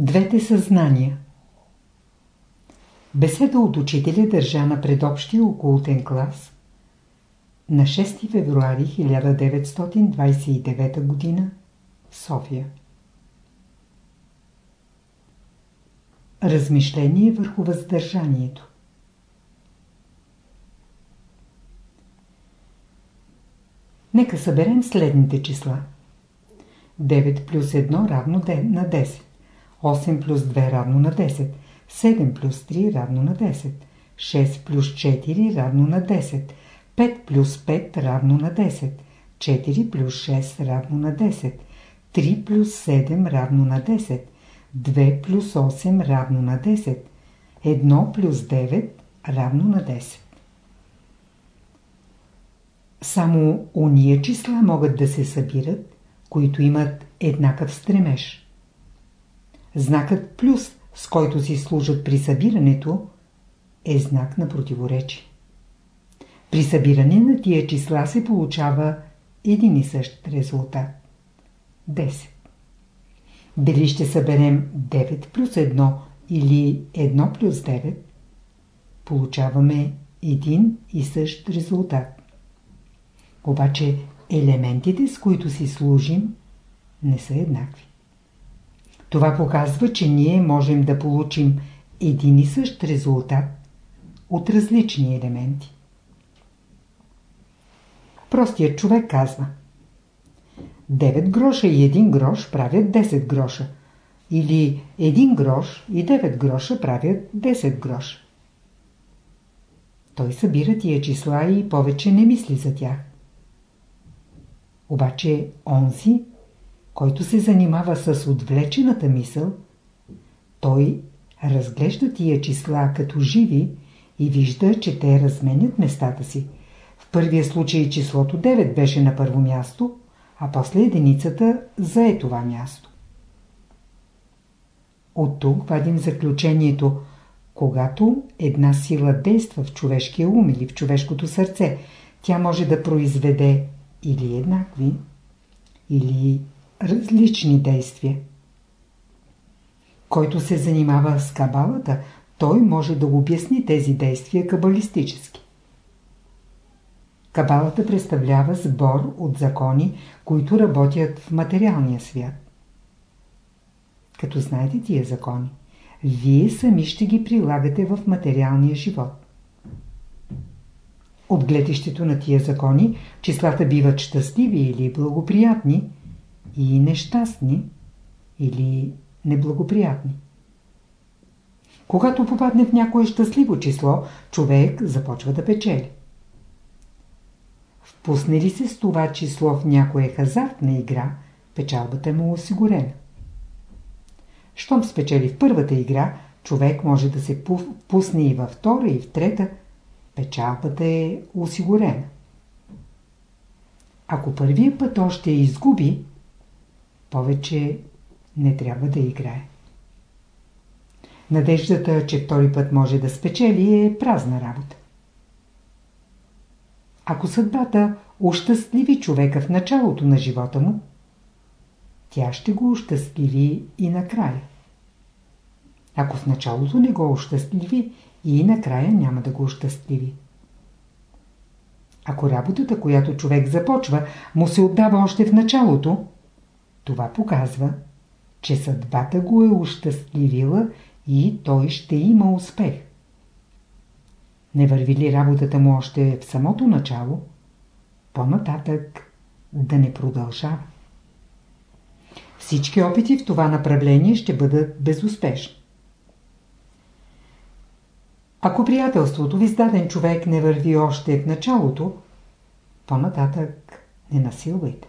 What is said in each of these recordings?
Двете съзнания Беседа от учителя държа на предобщия окултен клас на 6 февруари 1929 г. София Размишление върху въздържанието Нека съберем следните числа. 9 плюс 1 равно на 10. 8 плюс 2 равно на 10. 7 плюс 3 равно на 10. 6 плюс 4 равно на 10. 5 плюс 5 равно на 10. 4 плюс 6 равно на 10. 3 плюс 7 равно на 10. 2 плюс 8 равно на 10. 1 плюс 9 равно на 10. Само уния числа могат да се събират, които имат еднакъв стремеж. Знакът плюс, с който си служат при събирането, е знак на противоречие. При събиране на тия числа се получава един и същ резултат. 10. Дали ще съберем 9 плюс 1 или 1 плюс 9, получаваме един и същ резултат. Обаче елементите, с които си служим, не са еднакви. Това показва, че ние можем да получим един и същ резултат от различни елементи. Простият човек казва 9 гроша и 1 грош правят 10 гроша. Или 1 грош и 9 гроша правят 10 гроша. Той събира тия числа и повече не мисли за тях. Обаче онзи, който се занимава с отвлечената мисъл, той разглежда тия числа като живи и вижда, че те разменят местата си. В първия случай числото 9 беше на първо място, а после единицата зае това място. От тук вадим заключението, когато една сила действа в човешкия ум или в човешкото сърце, тя може да произведе или еднакви, или различни действия. Който се занимава с кабалата, той може да обясни тези действия кабалистически. Кабалата представлява сбор от закони, които работят в материалния свят. Като знаете тия закони, вие сами ще ги прилагате в материалния живот. От гледището на тия закони, числата биват щастливи или благоприятни и нещастни или неблагоприятни. Когато попадне в някое щастливо число, човек започва да печели. Впусне ли се с това число в някоя хазартна игра, печалбата му е осигурена. Щом спечели в първата игра, човек може да се пусне и във втора и в трета, печалбата е осигурена. Ако първия път още изгуби, повече не трябва да играе. Надеждата, че втори път може да спечели е празна работа. Ако съдбата ощастливи човека в началото на живота му, тя ще го ощастливи и накрая. Ако в началото не го ощастливи, и накрая няма да го ощастливи. Ако работата, която човек започва, му се отдава още в началото, това показва, че съдбата го е ощастливила и той ще има успех. Не върви ли работата му още в самото начало, по-нататък да не продължава. Всички опити в това направление ще бъдат безуспешни. Ако приятелството ви с даден човек не върви още в началото, по-нататък не насилвайте.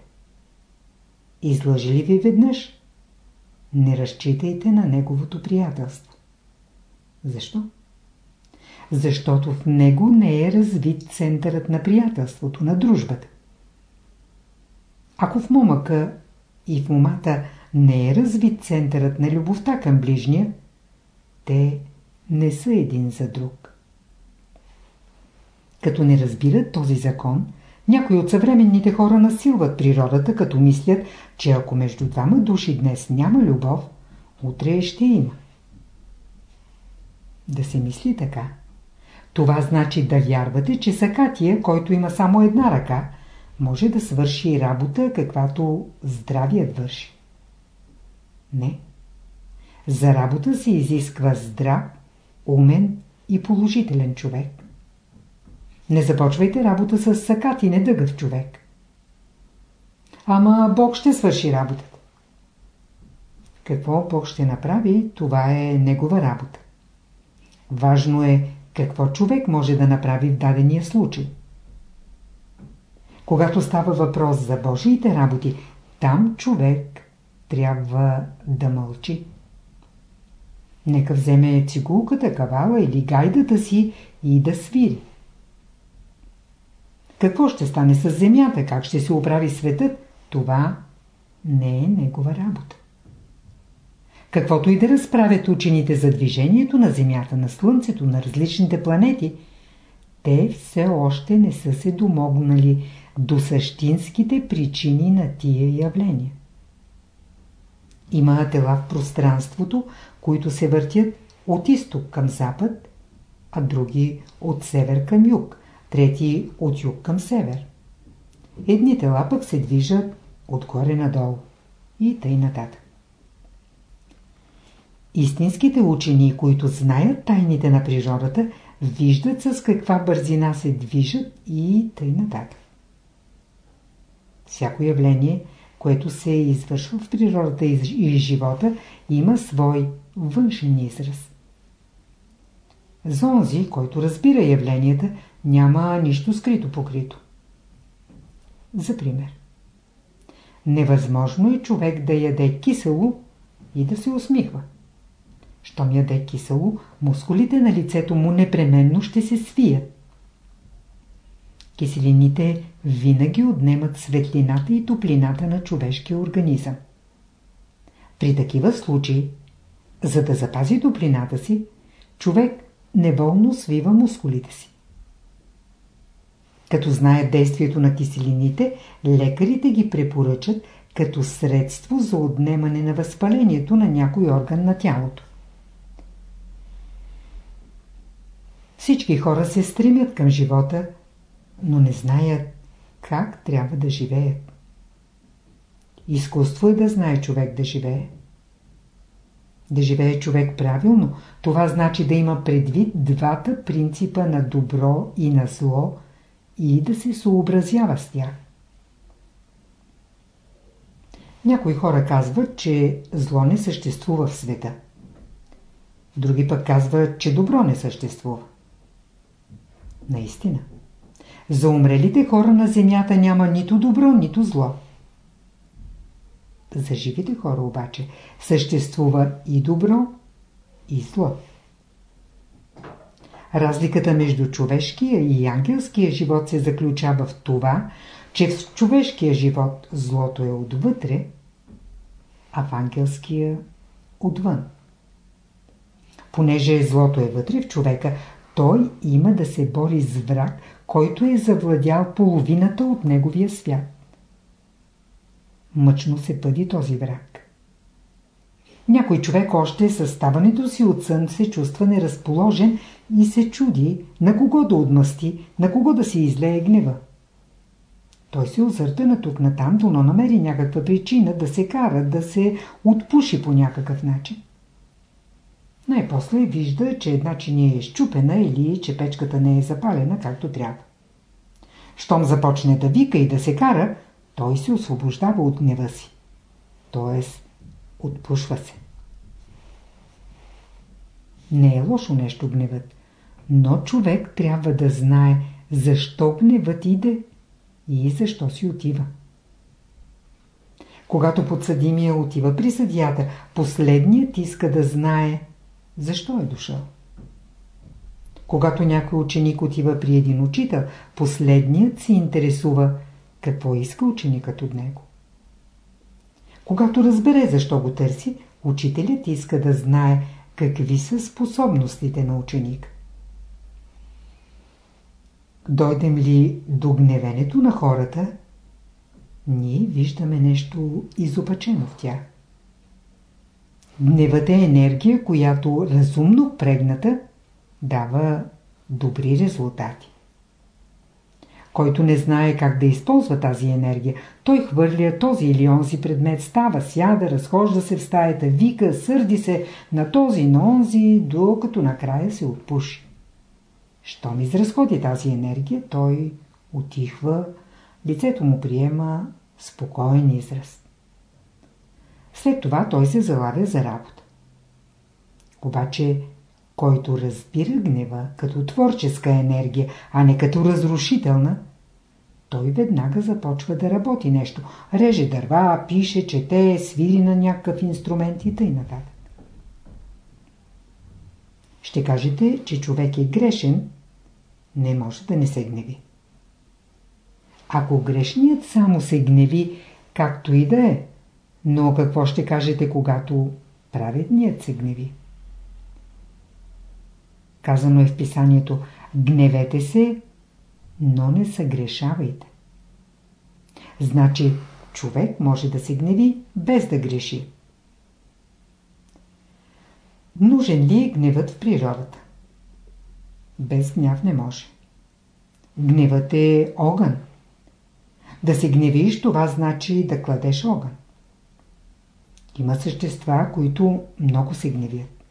Излъжи ли ви веднъж, не разчитайте на неговото приятелство. Защо? Защото в него не е развит центърът на приятелството, на дружбата. Ако в момъка и в момата не е развит центърът на любовта към ближния, те не са един за друг. Като не разбират този закон, някои от съвременните хора насилват природата, като мислят, че ако между двама души днес няма любов, утре ще има. Да се мисли така. Това значи да вярвате, че Сакатия, който има само една ръка, може да свърши работа, каквато здравият върши. Не. За работа се изисква здрав, умен и положителен човек. Не започвайте работа с сакати недъгъв човек. Ама Бог ще свърши работата. Какво Бог ще направи, това е Негова работа. Важно е какво човек може да направи в дадения случай. Когато става въпрос за Божиите работи, там човек трябва да мълчи. Нека вземе цигулката, кавала или гайдата си и да свири. Какво ще стане с земята, как ще се оправи светът, това не е негова работа. Каквото и да разправят учените за движението на Земята, на Слънцето, на различните планети, те все още не са се домогнали до същинските причини на тия явления. Има тела в пространството, които се въртят от изток към запад, а други от север към юг, трети от юг към север. Едни тела пък се движат отгоре надолу и тъй нататък. Истинските учени, които знаят тайните на природата, виждат с каква бързина се движат и тъй нататък. Всяко явление, което се извършва в природата и живота, има свой външен израз. За онзи, който разбира явленията, няма нищо скрито покрито. За пример. Невъзможно е човек да яде кисело и да се усмихва. Щом яде кисело, мускулите на лицето му непременно ще се свият. Киселините винаги отнемат светлината и топлината на човешкия организъм. При такива случаи, за да запази топлината си, човек неволно свива мускулите си. Като знаят действието на киселините, лекарите ги препоръчат като средство за отнемане на възпалението на някой орган на тялото. Всички хора се стремят към живота, но не знаят как трябва да живеят. Изкуство е да знае човек да живее. Да живее човек правилно, това значи да има предвид двата принципа на добро и на зло и да се съобразява с тях. Някои хора казват, че зло не съществува в света. Други пък казват, че добро не съществува. Наистина. За умрелите хора на земята няма нито добро, нито зло. За живите хора обаче съществува и добро, и зло. Разликата между човешкия и ангелския живот се заключава в това, че в човешкия живот злото е отвътре, а в ангелския отвън. Понеже злото е вътре в човека, той има да се бори с враг, който е завладял половината от неговия свят. Мъчно се пъди този враг. Някой човек още със ставането си от сън се чувства неразположен и се чуди на кого да отмъсти, на кого да си излее гнева. Той се озърта на тук на там, но намери някаква причина да се кара, да се отпуши по някакъв начин. Най-после вижда, че една чиния е щупена или че печката не е запалена както трябва. Щом започне да вика и да се кара, той се освобождава от гнева си. Тоест, отпушва се. Не е лошо нещо гневът, но човек трябва да знае защо гневът иде и защо си отива. Когато подсъдимия отива при съдията, последният иска да знае защо е дошъл. Когато някой ученик отива при един учител, последният се интересува какво иска ученикът от него. Когато разбере защо го търси, учителят иска да знае какви са способностите на ученик. Дойдем ли до гневенето на хората, ние виждаме нещо изопачено в тях. Гневът е енергия, която разумно прегната дава добри резултати. Който не знае как да използва тази енергия, той хвърля този или онзи предмет, става, сяда, разхожда се в стаята, вика, сърди се на този, на онзи, докато накрая се отпуши. Щом изразходи тази енергия, той отихва, лицето му приема спокоен израз. След това той се залавя за работа. Обаче, който разбира гнева като творческа енергия, а не като разрушителна, той веднага започва да работи нещо. Реже дърва, пише, чете, свири на някакъв инструмент и нататък. Ще кажете, че човек е грешен, не може да не се гневи. Ако грешният само се гневи, както и да е, но какво ще кажете, когато праведният се гневи? Казано е в писанието, гневете се, но не съгрешавайте. Значи, човек може да се гневи без да греши. Нужен ли е гневът в природата? Без гняв не може. Гневът е огън. Да се гневиш, това значи да кладеш огън. Има същества, които много се гневят.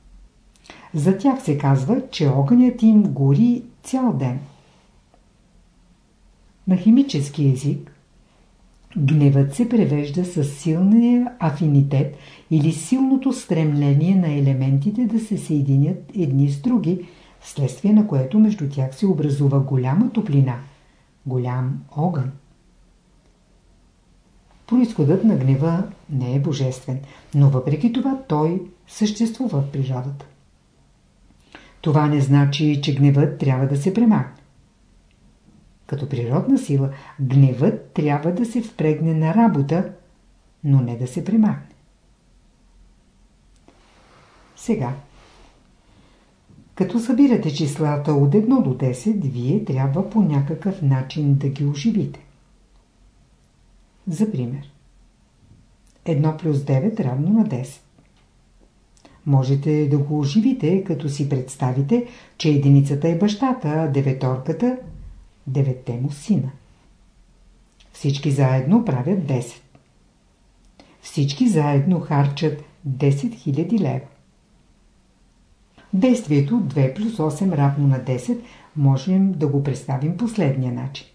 За тях се казва, че огънят им гори цял ден. На химически език гневът се превежда с силния афинитет или силното стремление на елементите да се съединят едни с други, вследствие на което между тях се образува голяма топлина, голям огън. Произходът на гнева не е божествен, но въпреки това той съществува в природата. Това не значи, че гневът трябва да се премахне. Като природна сила, гневът трябва да се впрегне на работа, но не да се премахне. Сега, като събирате числата от 1 до 10, вие трябва по някакъв начин да ги оживите. За пример. 1 плюс 9 равно на 10. Можете да го оживите, като си представите, че единицата е бащата, а деветорката – деветте му сина. Всички заедно правят 10. Всички заедно харчат 10 000 лева. Действието 2 плюс 8 равно на 10 можем да го представим последния начин.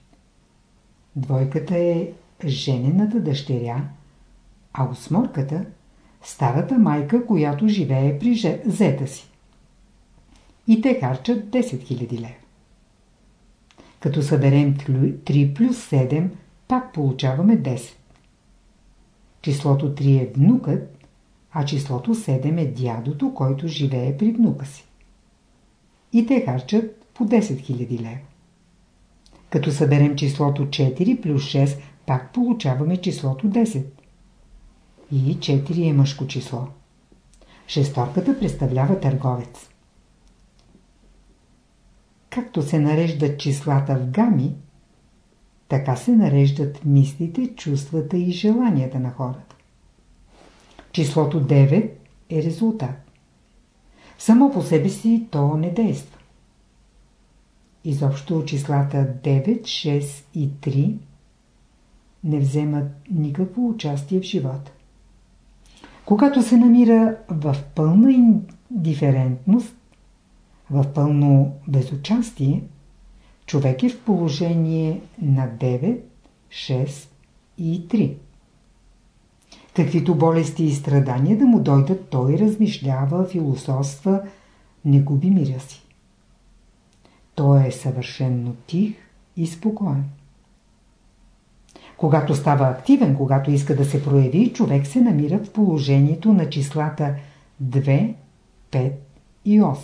Двойката е женената дъщеря, а осморката – старата майка, която живее при зета си. И те харчат 10 000 лева. Като съберем 3 плюс 7, пак получаваме 10. Числото 3 е внукът, а числото 7 е дядото, който живее при внука си. И те харчат по 10 000 лева. Като съберем числото 4 плюс 6, пак получаваме числото 10. И 4 е мъжко число. Шесторката представлява търговец. Както се нареждат числата в гами, така се нареждат мислите, чувствата и желанията на хората. Числото 9 е резултат. Само по себе си то не действа. Изобщо числата 9, 6 и 3 не вземат никакво участие в живота. Когато се намира в пълна индиферентност, в пълно безучастие, човек е в положение на 9, 6 и 3. Каквито болести и страдания да му дойдат, той размишлява, философства, не губи мира си. Той е съвършенно тих и спокоен. Когато става активен, когато иска да се прояви, човек се намира в положението на числата 2, 5 и 8.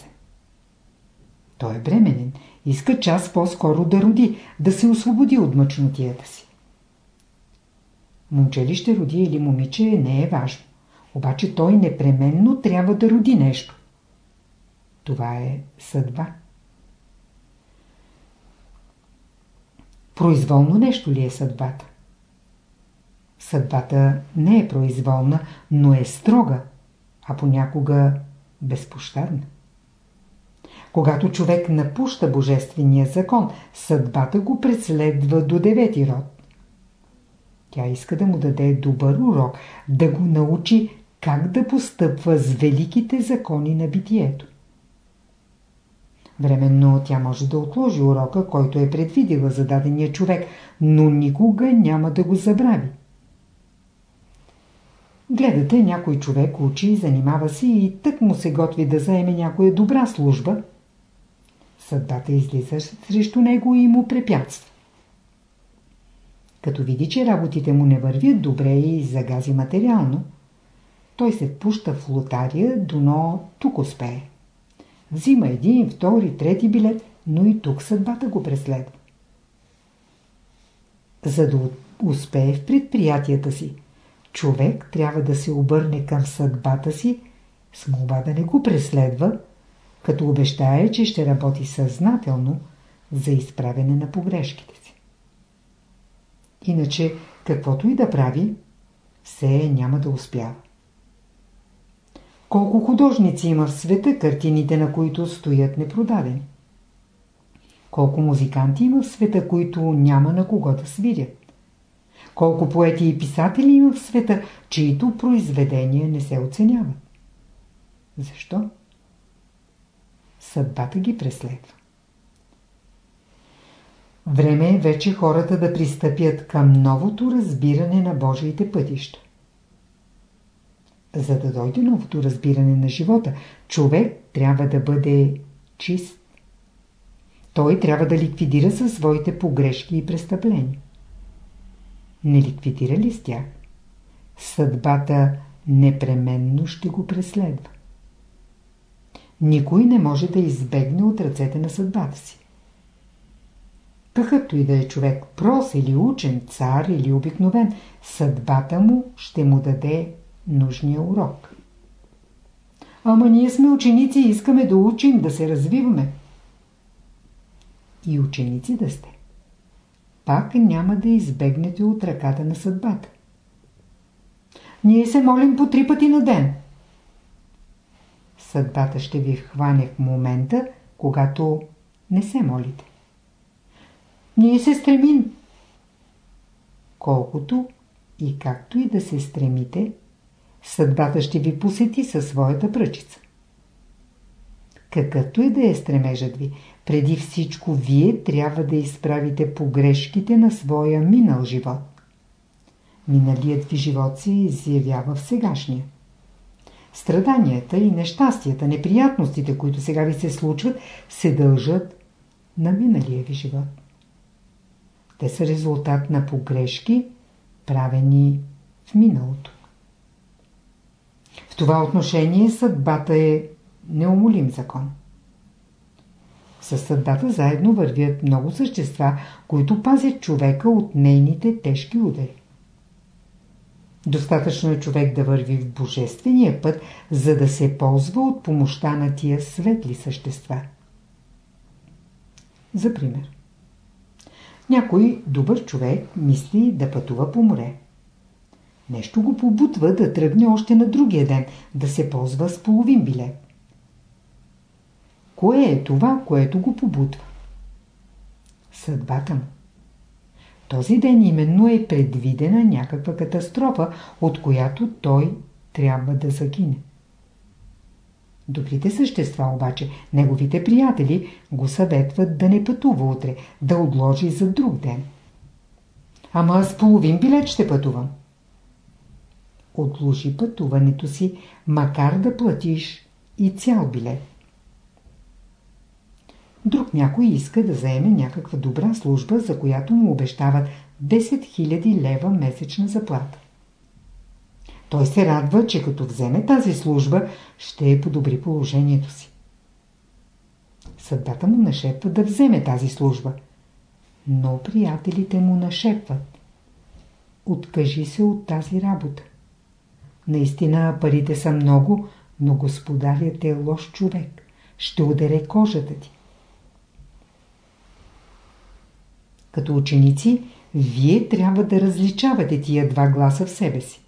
Той е бременен. Иска час по-скоро да роди, да се освободи от мъчнотията си. Момче ли ще роди или момиче не е важно. Обаче той непременно трябва да роди нещо. Това е съдба. Произволно нещо ли е съдбата? Съдбата не е произволна, но е строга, а понякога безпощадна. Когато човек напуща Божествения закон, съдбата го преследва до девети род. Тя иска да му даде добър урок, да го научи как да постъпва с великите закони на битието. Временно тя може да отложи урока, който е предвидила за дадения човек, но никога няма да го забрави. Гледате, някой човек учи, занимава се и тък му се готви да заеме някоя добра служба. Съдбата излиза срещу него и му препятства. Като види, че работите му не вървят добре и загази материално, той се пуща в лотария, доно тук успее. Взима един, втори, трети билет, но и тук съдбата го преследва. За да успее в предприятията си, човек трябва да се обърне към съдбата си с молба да не го преследва, като обещае, че ще работи съзнателно за изправене на погрешките си. Иначе, каквото и да прави, все няма да успява. Колко художници има в света, картините на които стоят непродадени? Колко музиканти има в света, които няма на кого да свирят? Колко поети и писатели има в света, чието произведения не се оценяват? Защо? Съдбата ги преследва. Време е вече хората да пристъпят към новото разбиране на Божиите пътища. За да дойде новото разбиране на живота, човек трябва да бъде чист. Той трябва да ликвидира със своите погрешки и престъпления. Не ликвидира ли с тях? Съдбата непременно ще го преследва. Никой не може да избегне от ръцете на съдбата си. Какъвто и да е човек, прос или учен, цар или обикновен, съдбата му ще му даде нужния урок. Ама ние сме ученици и искаме да учим, да се развиваме. И ученици да сте. Пак няма да избегнете от ръката на съдбата. Ние се молим по три пъти на ден. Съдбата ще ви хване в момента, когато не се молите. Ние се стремим. Колкото и както и да се стремите, съдбата ще ви посети със своята пръчица. Какъвто и да е стремежът ви, преди всичко вие трябва да изправите погрешките на своя минал живот. Миналият ви живот се изявява в сегашния. Страданията и нещастията, неприятностите, които сега ви се случват, се дължат на миналия ви живот. Те са резултат на погрешки, правени в миналото. В това отношение съдбата е неумолим закон. Със съдбата заедно вървят много същества, които пазят човека от нейните тежки удари. Достатъчно е човек да върви в божествения път, за да се ползва от помощта на тия светли същества. За пример. Някой добър човек мисли да пътува по море. Нещо го побутва да тръгне още на другия ден, да се ползва с половин билет. Кое е това, което го побутва? Съдбата му. Този ден именно е предвидена някаква катастрофа, от която той трябва да загине. Добрите същества обаче, неговите приятели, го съветват да не пътува утре, да отложи за друг ден. Ама с половин билет ще пътувам. Отложи пътуването си, макар да платиш и цял билет. Друг някой иска да заеме някаква добра служба, за която му обещават 10 000 лева месечна заплата. Той се радва, че като вземе тази служба, ще подобри положението си. Съдбата му нашепва да вземе тази служба. Но приятелите му нашепват. Откажи се от тази работа. Наистина парите са много, но господарят е лош човек. Ще ударе кожата ти. Като ученици, вие трябва да различавате тия два гласа в себе си.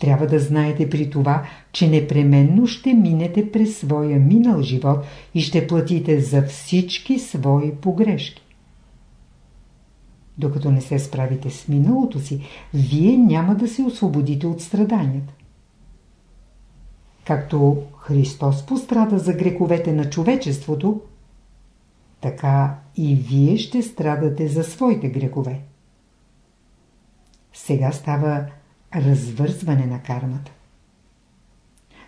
Трябва да знаете при това, че непременно ще минете през своя минал живот и ще платите за всички свои погрешки. Докато не се справите с миналото си, вие няма да се освободите от страданията. Както Христос пострада за греховете на човечеството, така и вие ще страдате за своите грехове. Сега става развързване на кармата.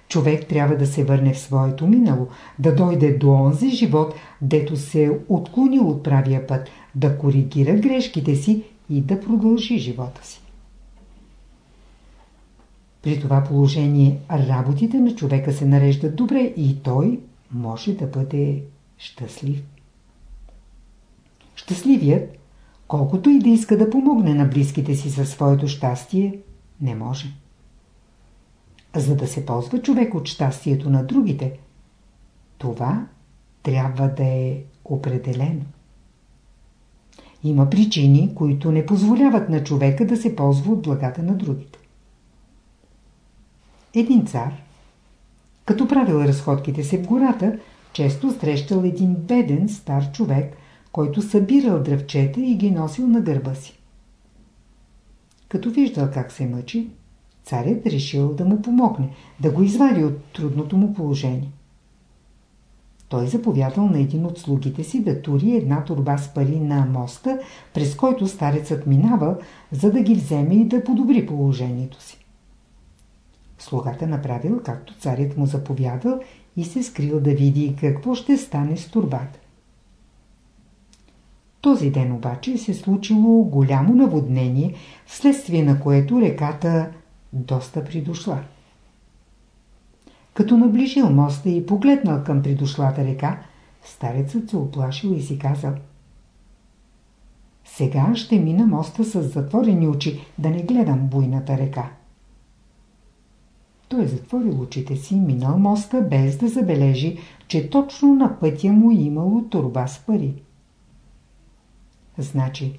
Човек трябва да се върне в своето минало, да дойде до онзи живот, дето се е отклонил от правия път, да коригира грешките си и да продължи живота си. При това положение работите на човека се нареждат добре и той може да бъде щастлив. Щастливият, колкото и да иска да помогне на близките си със своето щастие, не може. За да се ползва човек от щастието на другите, това трябва да е определено. Има причини, които не позволяват на човека да се ползва от благата на другите. Един цар, като правил разходките се в гората, често срещал един беден стар човек, който събирал дръвчета и ги носил на гърба си. Като виждал как се мъчи, царят решил да му помогне, да го извади от трудното му положение. Той заповядал на един от слугите си да тури една турба с пари на моста, през който старецът минавал, за да ги вземе и да подобри положението си. Слугата направил, както царят му заповядал и се скрил да види какво ще стане с турбата. Този ден обаче се случило голямо наводнение, вследствие на което реката доста придошла. Като наближил моста и погледнал към придошлата река, старецът се оплашил и си казал Сега ще мина моста с затворени очи, да не гледам буйната река. Той затворил очите си, минал моста, без да забележи, че точно на пътя му имало турба с пари. Значи,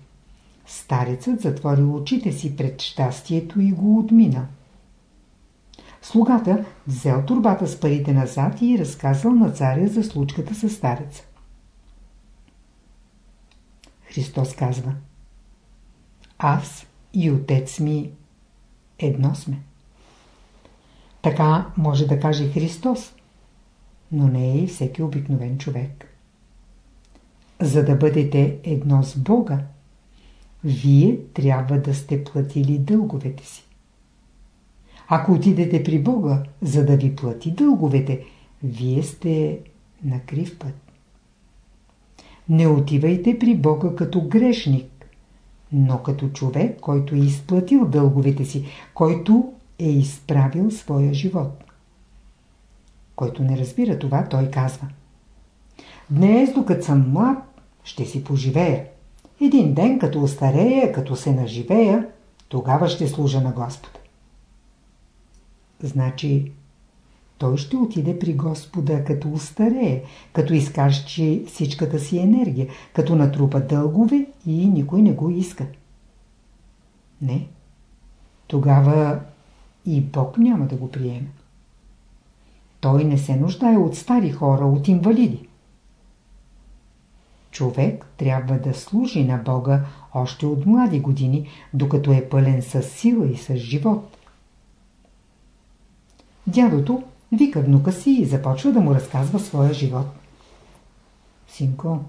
старецът затворил очите си пред щастието и го отмина. Слугата взел турбата с парите назад и разказал на царя за случката с стареца. Христос казва Аз и отец ми едно сме. Така може да каже Христос, но не е и всеки обикновен човек. За да бъдете едно с Бога, вие трябва да сте платили дълговете си. Ако отидете при Бога, за да ви плати дълговете, вие сте на крив път. Не отивайте при Бога като грешник, но като човек, който е изплатил дълговете си, който е изправил своя живот. Който не разбира това, той казва Днес, докато съм млад, ще си поживея. Един ден, като остарея, като се наживея, тогава ще служа на Господа. Значи, той ще отиде при Господа като устарее, като изкарчи всичката си енергия, като натрупа дългове и никой не го иска. Не. Тогава и Бог няма да го приеме. Той не се нуждае от стари хора, от инвалиди. Човек трябва да служи на Бога още от млади години, докато е пълен с сила и с живот. Дядото вика внука си и започва да му разказва своя живот. Синко,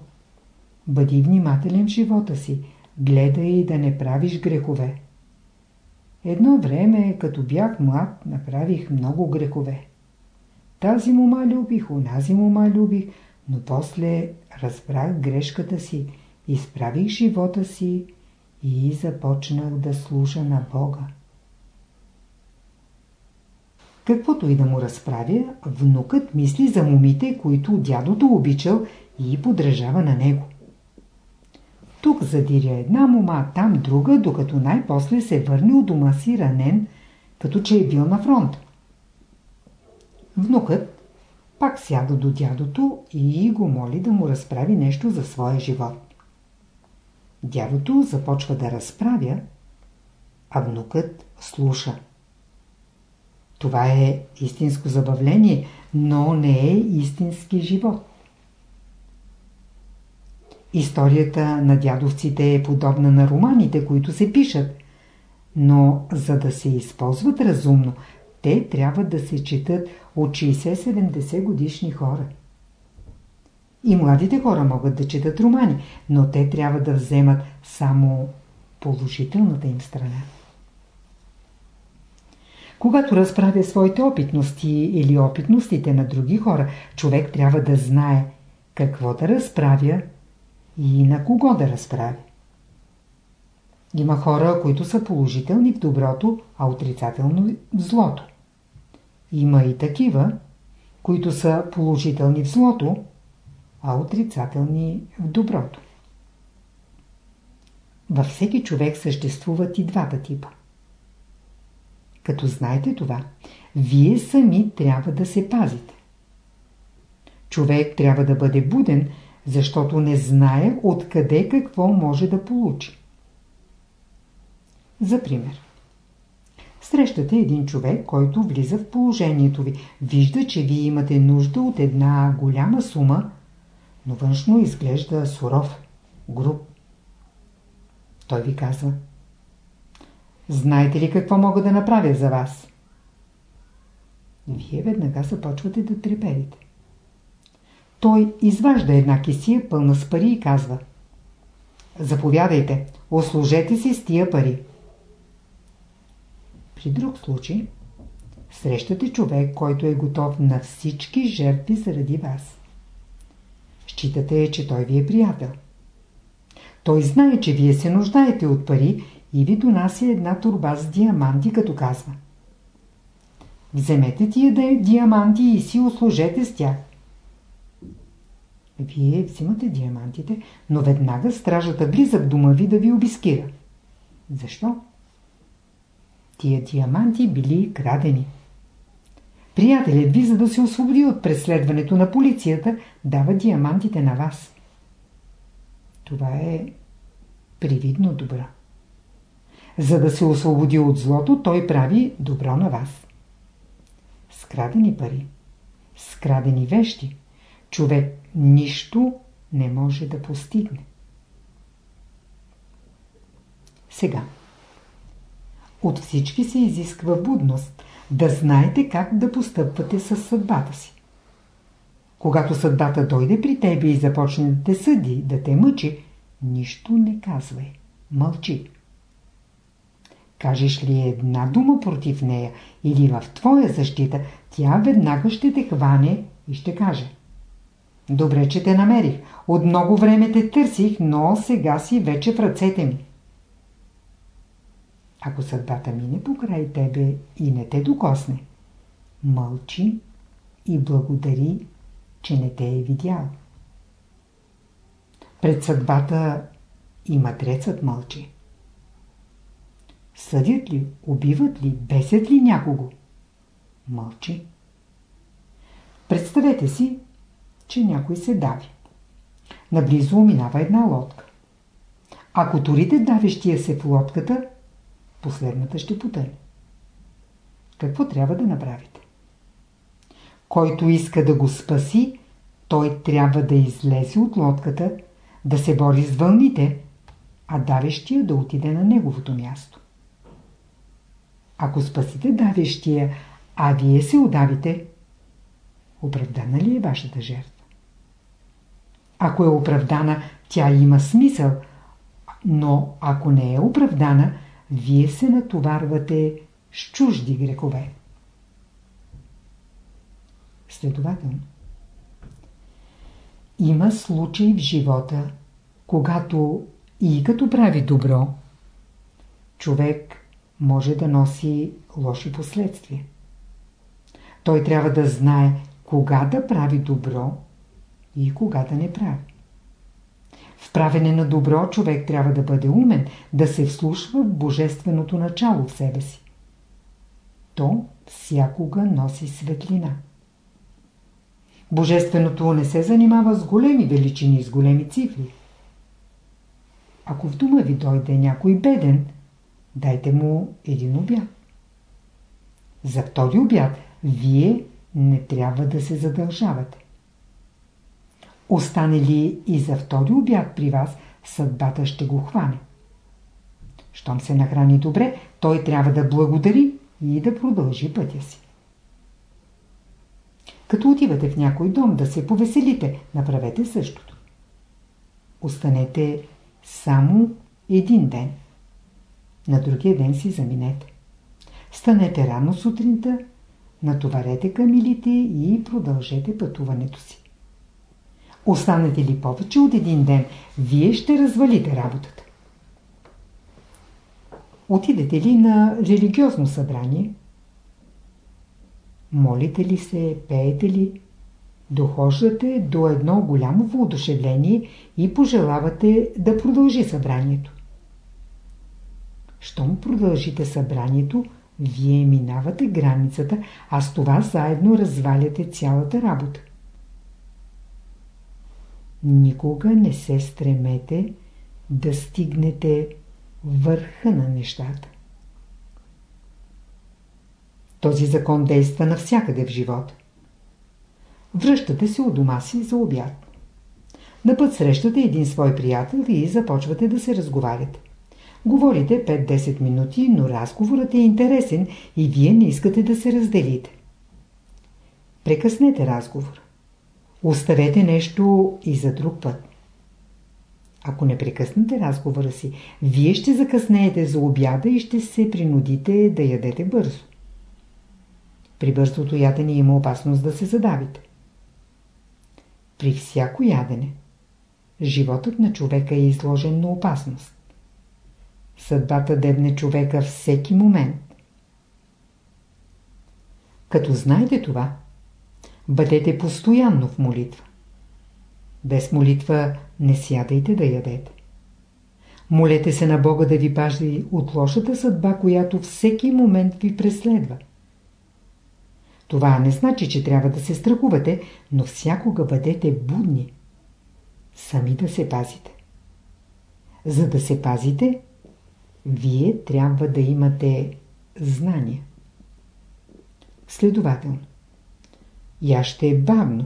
бъди внимателен в живота си, гледай да не правиш грехове. Едно време, като бях млад, направих много грехове. Тази мума любих, онази мума любих, но после разбрах грешката си, изправих живота си и започнах да служа на Бога. Каквото и да му разправя, внукът мисли за момите, които дядото обичал и подражава на него. Тук задиря една мома, там друга, докато най-после се върне от дома си ранен, като че е бил на фронт. Внукът пак сяда до дядото и го моли да му разправи нещо за своя живот. Дядото започва да разправя, а внукът слуша. Това е истинско забавление, но не е истински живот. Историята на дядовците е подобна на романите, които се пишат. Но за да се използват разумно, те трябва да се четат от 60-70 годишни хора. И младите хора могат да четат романи, но те трябва да вземат само положителната им страна. Когато разправя своите опитности или опитностите на други хора, човек трябва да знае какво да разправя и на кого да разправи. Има хора, които са положителни в доброто, а отрицателно в злото. Има и такива, които са положителни в злото, а отрицателни в доброто. Във всеки човек съществуват и двата типа. Като знаете това, вие сами трябва да се пазите. Човек трябва да бъде буден, защото не знае откъде какво може да получи. За пример. Срещате един човек, който влиза в положението ви. Вижда, че вие имате нужда от една голяма сума, но външно изглежда суров, груб. Той ви казва Знаете ли какво мога да направя за вас? Вие веднага започвате да треперите. Той изважда една кисия пълна с пари и казва Заповядайте, ослужете си с тия пари. При друг случай срещате човек, който е готов на всички жертви заради вас. Считате, че той ви е приятел. Той знае, че вие се нуждаете от пари и ви донася една турба с диаманти, като казва. Вземете тия диаманти и си услужете с тях. Вие взимате диамантите, но веднага стражата влиза в дома ви да ви обискира. Защо? Тия диаманти били крадени. Приятелят ви, за да се освободи от преследването на полицията, дава диамантите на вас. Това е привидно добра. За да се освободи от злото, той прави добро на вас. Скрадени пари, скрадени вещи, човек нищо не може да постигне. Сега. От всички се изисква будност, да знаете как да постъпвате с съдбата си. Когато съдбата дойде при тебе и започне да те съди, да те мъчи, нищо не казвай. Мълчи. Кажеш ли една дума против нея или в твоя защита, тя веднага ще те хване и ще каже. Добре, че те намерих. От много време те търсих, но сега си вече в ръцете ми. Ако съдбата мине покрай тебе и не те докосне, мълчи и благодари, че не те е видял. Пред съдбата и матрецът мълчи. Съдят ли, убиват ли, бесят ли някого? Мълчи. Представете си, че някой се дави. Наблизо минава една лодка. Ако турите давещия се в лодката, последната ще потъне. Какво трябва да направите? Който иска да го спаси, той трябва да излезе от лодката, да се бори с вълните, а давещия да отиде на неговото място. Ако спасите давещия, а вие се удавите, оправдана ли е вашата жертва? Ако е оправдана, тя има смисъл, но ако не е оправдана, вие се натоварвате с чужди грехове. Следователно, има случаи в живота, когато и като прави добро, човек може да носи лоши последствия. Той трябва да знае кога да прави добро и кога да не прави. Правене на добро човек трябва да бъде умен, да се вслушва в божественото начало в себе си. То всякога носи светлина. Божественото не се занимава с големи величини, с големи цифри. Ако в дума ви дойде някой беден, дайте му един обяд. За втори обяд вие не трябва да се задължавате. Остане ли и за втори обяд при вас, съдбата ще го хване. Щом се нахрани добре, той трябва да благодари и да продължи пътя си. Като отивате в някой дом да се повеселите, направете същото. Останете само един ден. На другия ден си заминете. Станете рано сутринта, натоварете камилите и продължете пътуването си. Останете ли повече от един ден, вие ще развалите работата. Отидете ли на религиозно събрание? Молите ли се, пеете ли? Дохождате до едно голямо воодушевление и пожелавате да продължи събранието. Щом продължите събранието, вие минавате границата, а с това заедно разваляте цялата работа. Никога не се стремете да стигнете върха на нещата. Този закон действа навсякъде в живота. Връщате се от дома си за обяд. На път срещате един свой приятел и започвате да се разговаряте. Говорите 5-10 минути, но разговорът е интересен и вие не искате да се разделите. Прекъснете разговор. Оставете нещо и за друг път. Ако не прекъснете разговора си, вие ще закъснеете за обяда и ще се принудите да ядете бързо. При бързото ядене има опасност да се задавите. При всяко ядене, животът на човека е изложен на опасност. Съдбата дебне човека всеки момент. Като знаете това, бъдете постоянно в молитва. Без молитва не сядайте да ядете. Молете се на Бога да ви пази от лошата съдба, която всеки момент ви преследва. Това не значи, че трябва да се страхувате, но всякога бъдете будни. Сами да се пазите. За да се пазите, вие трябва да имате знания. Следователно, яще бавно,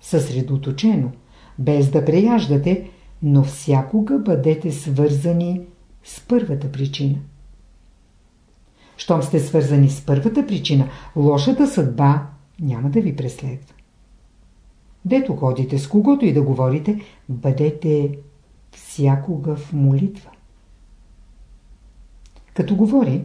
съсредоточено, без да преяждате, но всякога бъдете свързани с първата причина. Щом сте свързани с първата причина, лошата съдба няма да ви преследва. Дето ходите с когото и да говорите, бъдете всякога в молитва. Като говори,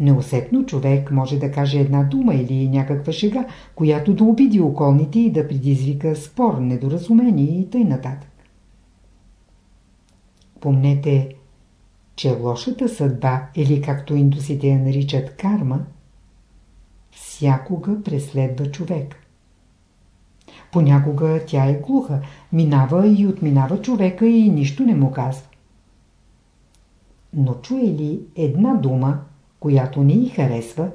неусетно човек може да каже една дума или някаква шега, която да обиди околните и да предизвика спор, недоразумение и нататък. Помнете, че лошата съдба, или както индусите я наричат карма, всякога преследва човек. Понякога тя е глуха, минава и отминава човека и нищо не му казва. Но чуе ли една дума, която не й харесва,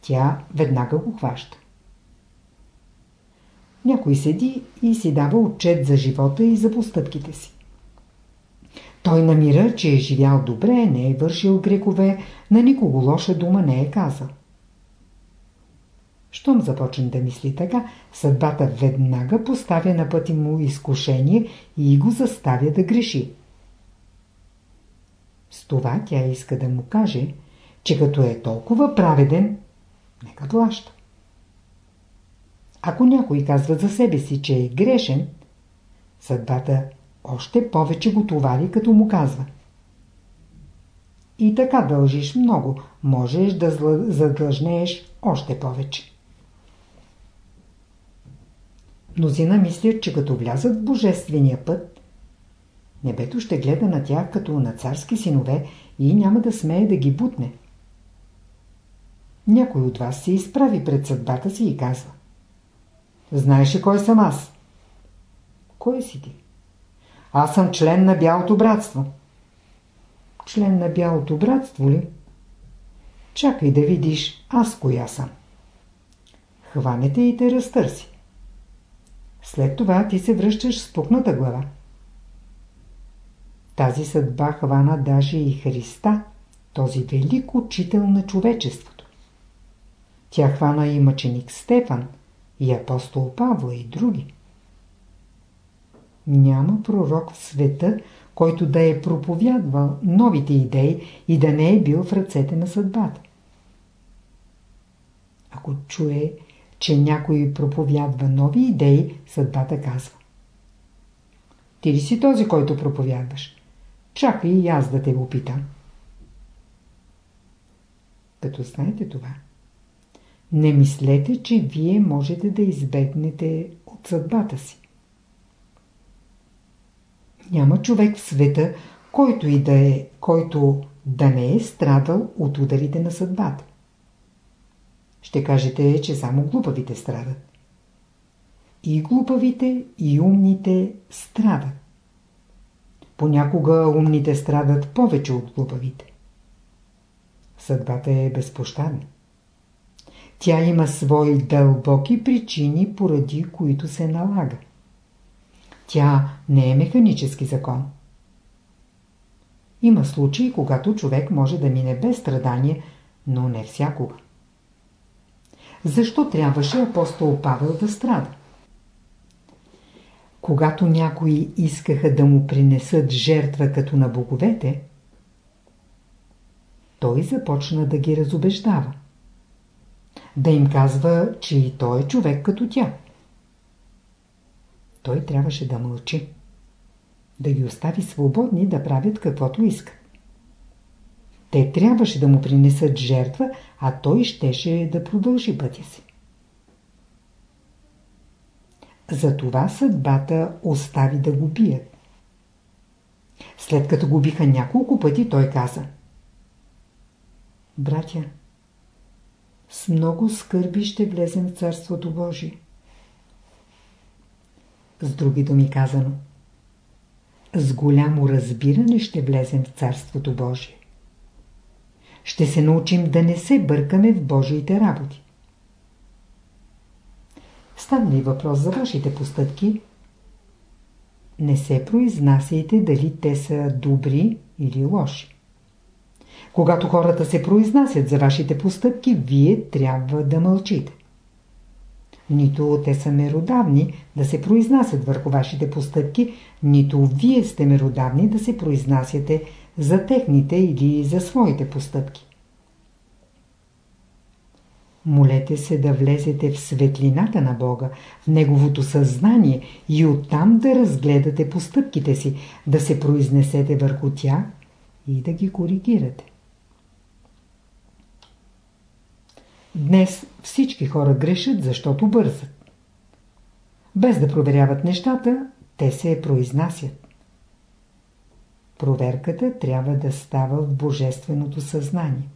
тя веднага го хваща. Някой седи и си дава отчет за живота и за постъпките си. Той намира, че е живял добре, не е вършил грекове, на никого лоша дума не е казал. Щом започне да мисли така, съдбата веднага поставя на пъти му изкушение и го заставя да греши. С това тя иска да му каже, че като е толкова праведен, нека плаща. Ако някой казва за себе си, че е грешен, съдбата още повече го товари, като му казва. И така дължиш много, можеш да задължнееш още повече. Мнозина мислят, че като влязат в божествения път, небето ще гледа на тях като на царски синове и няма да смее да ги бутне. Някой от вас се изправи пред съдбата си и казва Знаеш ли кой съм аз? Кой си ти? Аз съм член на Бялото братство. Член на Бялото братство ли? Чакай да видиш аз коя съм. Хванете и те разтърси. След това ти се връщаш с пукната глава. Тази съдба хвана даже и Христа, този велик учител на човечеството. Тя хвана и мъченик Стефан, и апостол Павла и други. Няма пророк в света, който да е проповядвал новите идеи и да не е бил в ръцете на съдбата. Ако чуе, че някой проповядва нови идеи, съдбата казва. Ти ли си този, който проповядваш? Чакай и аз да те го питам. Като знаете това, не мислете, че вие можете да избегнете от съдбата си. Няма човек в света, който и да е, който да не е страдал от ударите на съдбата. Ще кажете, че само глупавите страдат. И глупавите, и умните страдат. Понякога умните страдат повече от глупавите. Съдбата е безпощадна. Тя има свои дълбоки причини, поради които се налага. Тя не е механически закон. Има случаи, когато човек може да мине без страдание, но не всякога. Защо трябваше апостол Павел да страда? Когато някои искаха да му принесат жертва като на боговете, той започна да ги разобеждава. Да им казва, че и той е човек като тя. Той трябваше да мълчи. Да ги остави свободни да правят каквото искат. Те трябваше да му принесат жертва, а той щеше да продължи пътя си. Затова съдбата остави да го бият. След като го биха няколко пъти, той каза Братя, с много скърби ще влезем в Царството Божие. С други думи казано, с голямо разбиране ще влезем в Царството Божие. Ще се научим да не се бъркаме в Божиите работи. Стане ли въпрос за вашите постъпки? Не се произнасяйте дали те са добри или лоши. Когато хората се произнасят за вашите постъпки, вие трябва да мълчите. Нито те са меродавни да се произнасят върху вашите постъпки, нито вие сте меродавни да се произнасяте за техните или за своите постъпки. Молете се да влезете в светлината на Бога, в Неговото съзнание и оттам да разгледате постъпките си, да се произнесете върху тях и да ги коригирате. Днес всички хора грешат, защото бързат. Без да проверяват нещата, те се произнасят. Проверката трябва да става в Божественото съзнание.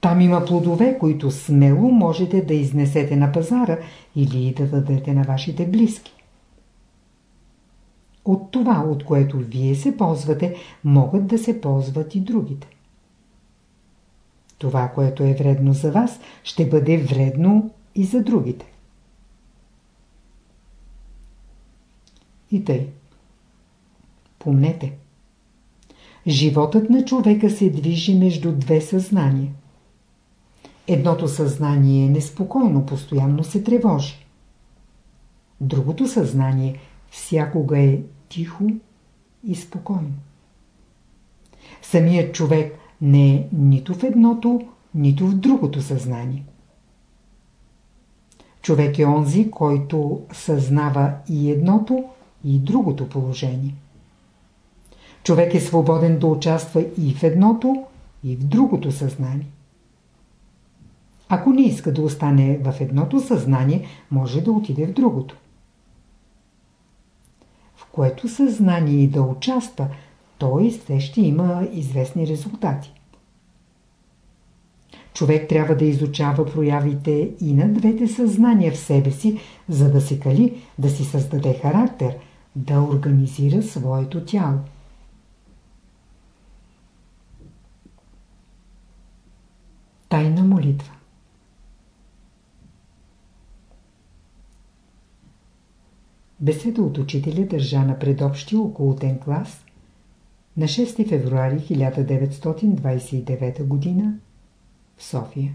Там има плодове, които смело можете да изнесете на пазара или да дадете на вашите близки. От това, от което вие се ползвате, могат да се ползват и другите. Това, което е вредно за вас, ще бъде вредно и за другите. И тъй. Помнете. Животът на човека се движи между две съзнания. Едното съзнание е неспокойно, постоянно се тревожи. Другото съзнание всякога е тихо и спокойно. Самият човек не е нито в едното, нито в другото съзнание. Човек е онзи, който съзнава и едното, и другото положение. Човек е свободен да участва и в едното, и в другото съзнание. Ако не иска да остане в едното съзнание, може да отиде в другото. В което съзнание да участва, той все ще има известни резултати. Човек трябва да изучава проявите и на двете съзнания в себе си, за да се кали, да си създаде характер, да организира своето тяло. Тайна молитва Беседа от учителя държа на предобщия околотен клас на 6 февруари 1929 г. в София.